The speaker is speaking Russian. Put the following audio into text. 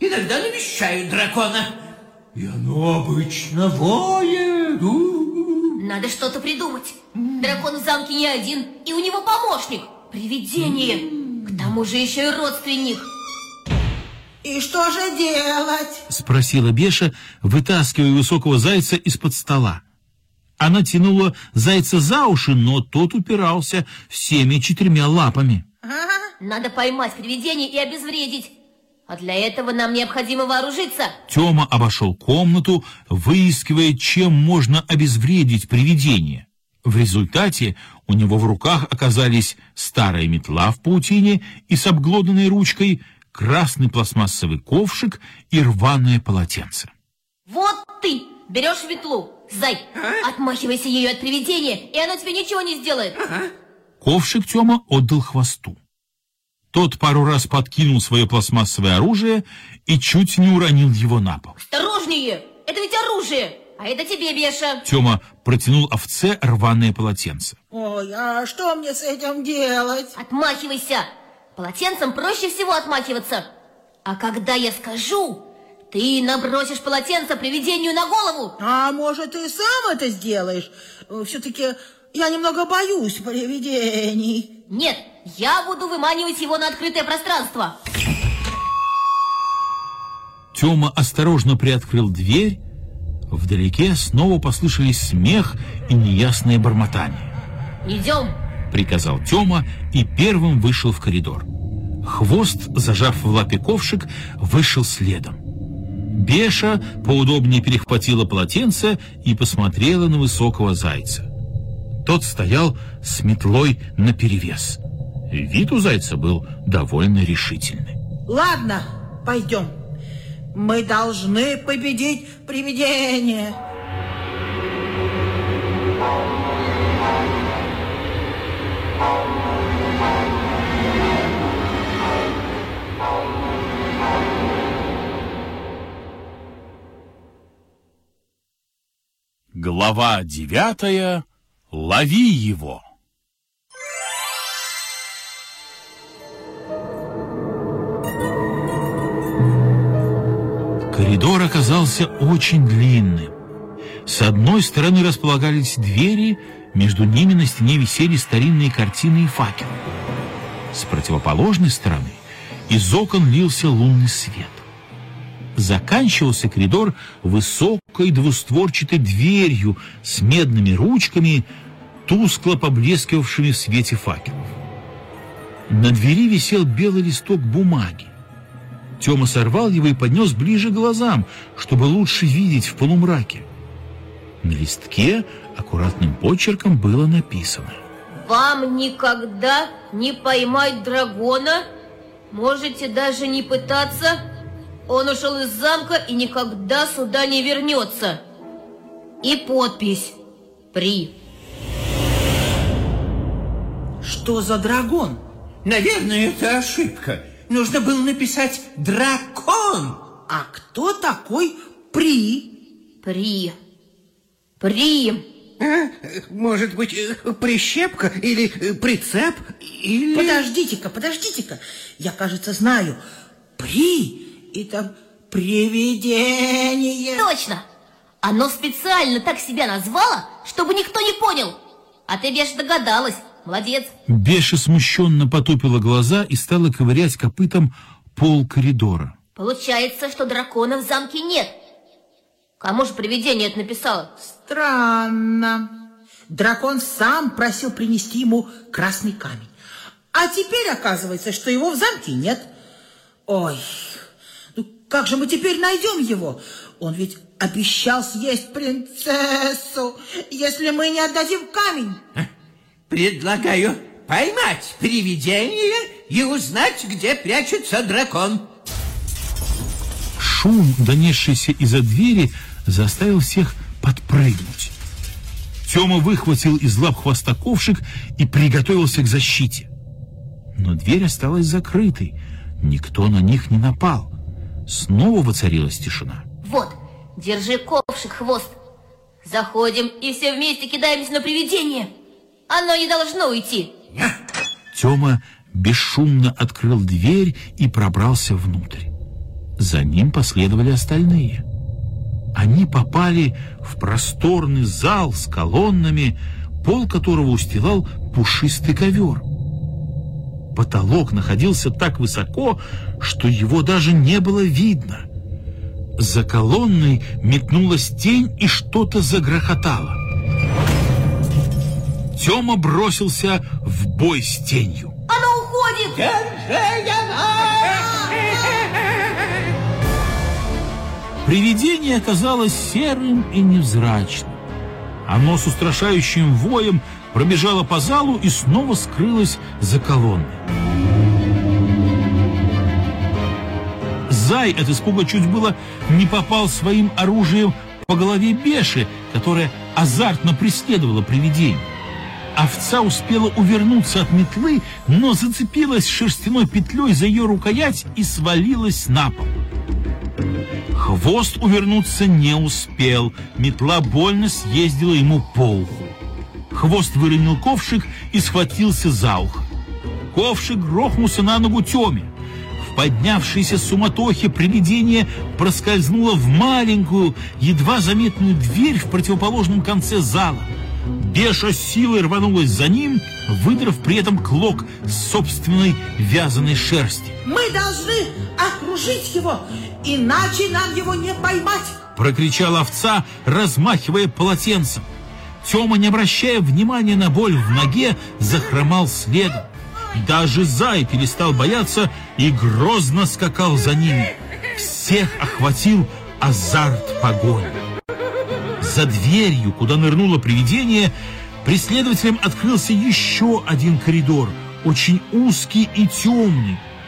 иногда навещают дракона. И оно обычно воет. Надо что-то придумать. Дракон в замке не один, и у него помощник. Привидение. К тому же еще и родственник. И что же делать? Спросила Беша, вытаскивая высокого зайца из-под стола. Она тянула зайца за уши, но тот упирался всеми четырьмя лапами. Надо поймать привидение и обезвредить. А для этого нам необходимо вооружиться. Тёма обошел комнату, выискивая, чем можно обезвредить привидение. В результате у него в руках оказались старая метла в паутине и с обглоданной ручкой, красный пластмассовый ковшик и рваное полотенце. Вот ты берешь метлу, зай, отмахивайся ею от привидения, и оно тебе ничего не сделает. Ковшик Тёма отдал хвосту. Тот пару раз подкинул свое пластмассовое оружие и чуть не уронил его на пол. Осторожнее! Это ведь оружие! А это тебе, Беша. Тёма протянул овце рваное полотенце. Ой, а что мне с этим делать? Отмахивайся! Полотенцем проще всего отмахиваться. А когда я скажу, ты набросишь полотенце привидению на голову. А может, ты сам это сделаешь? Все-таки я немного боюсь привидений. Нет, я буду выманивать его на открытое пространство. Тёма осторожно приоткрыл дверь. Вдалеке снова послышались смех и неясное бормотание. Идем, приказал Тёма и первым вышел в коридор. Хвост, зажав в лапе ковшик, вышел следом. Беша поудобнее перехватила полотенце и посмотрела на высокого зайца. Тот стоял с метлой наперевес. Вид у зайца был довольно решительный. Ладно, пойдем. Мы должны победить привидение. Глава девятая. Лови его. Коридор оказался очень длинным. С одной стороны располагались двери, между ними на стене висели старинные картины и факелы. С противоположной стороны из окон лился лунный свет. Заканчивался коридор высокой двустворчатой дверью с медными ручками, тускло поблескивавшими в свете факелов. На двери висел белый листок бумаги. Тёма сорвал его и поднес ближе к глазам, чтобы лучше видеть в полумраке. На листке аккуратным почерком было написано. Вам никогда не поймать дракона? Можете даже не пытаться. Он ушел из замка и никогда сюда не вернется. И подпись «При». Что за дракон? Наверное, это ошибка. Нужно было написать «дракон». А кто такой При? При. При. А? Может быть, э, прищепка или э, прицеп, или... Подождите-ка, подождите-ка. Я, кажется, знаю. При и там привидение. Точно. Оно специально так себя назвало, чтобы никто не понял. А ты, Беш, догадалась. Молодец. Беша смущенно потупила глаза и стала ковырять копытом пол коридора. Получается, что дракона в замке нет. Кому же привидение это написало? Странно. Дракон сам просил принести ему красный камень. А теперь оказывается, что его в замке нет. Ой, как же мы теперь найдем его? Он ведь обещал съесть принцессу, если мы не отдадим камень. Предлагаю поймать привидение и узнать, где прячется дракон. Шум, донесшийся из-за двери, заставил всех подпрыгнуть. Тёма выхватил из лап хвоста ковшик и приготовился к защите. Но дверь осталась закрытой. Никто на них не напал. Снова воцарилась тишина. Вот, держи ковшик, хвост. Заходим и все вместе кидаемся на привидение. Оно не должно уйти. Тёма бесшумно открыл дверь и пробрался внутрь. За ним последовали остальные. Они попали в просторный зал с колоннами, пол которого устилал пушистый ковер. Потолок находился так высоко, что его даже не было видно. За колонной метнулась тень и что-то загрохотало. Тёма бросился в бой с тенью. Она уходит! Привидение оказалось серым и невзрачным. Оно с устрашающим воем пробежало по залу и снова скрылось за колонной. Зай от испуга чуть было не попал своим оружием по голове Беши, которая азартно преследовала привидение. Овца успела увернуться от метлы, но зацепилась шерстяной петлей за ее рукоять и свалилась на пол. Хвост увернуться не успел. Метла больно съездила ему по уху. Хвост выронил ковшик и схватился за ухо. Ковшик грохнулся на ногу Теме. В поднявшейся суматохе привидение проскользнуло в маленькую, едва заметную дверь в противоположном конце зала. Беша силой рванулась за ним, выдрав при этом клок собственной вязаной шерсти. Мы должны окружить его, иначе нам его не поймать. Прокричала овца, размахивая полотенцем. Тёма, не обращая внимания на боль в ноге, захромал следом. Даже зай перестал бояться и грозно скакал за ними. Всех охватил азарт погони. За дверью, куда нырнуло привидение, преследователям открылся еще один коридор, очень узкий и темный,